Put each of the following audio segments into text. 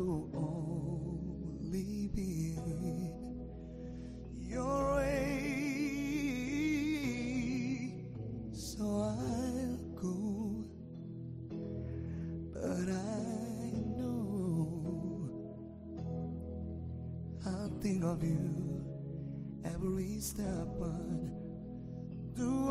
Will only be your way. So I'll go, but I know I'll think of you every step on the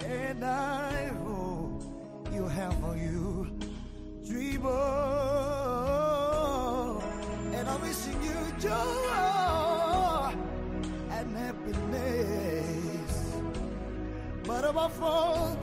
and I hope you have for you dream and I'm wishing you joy and happiness. But above all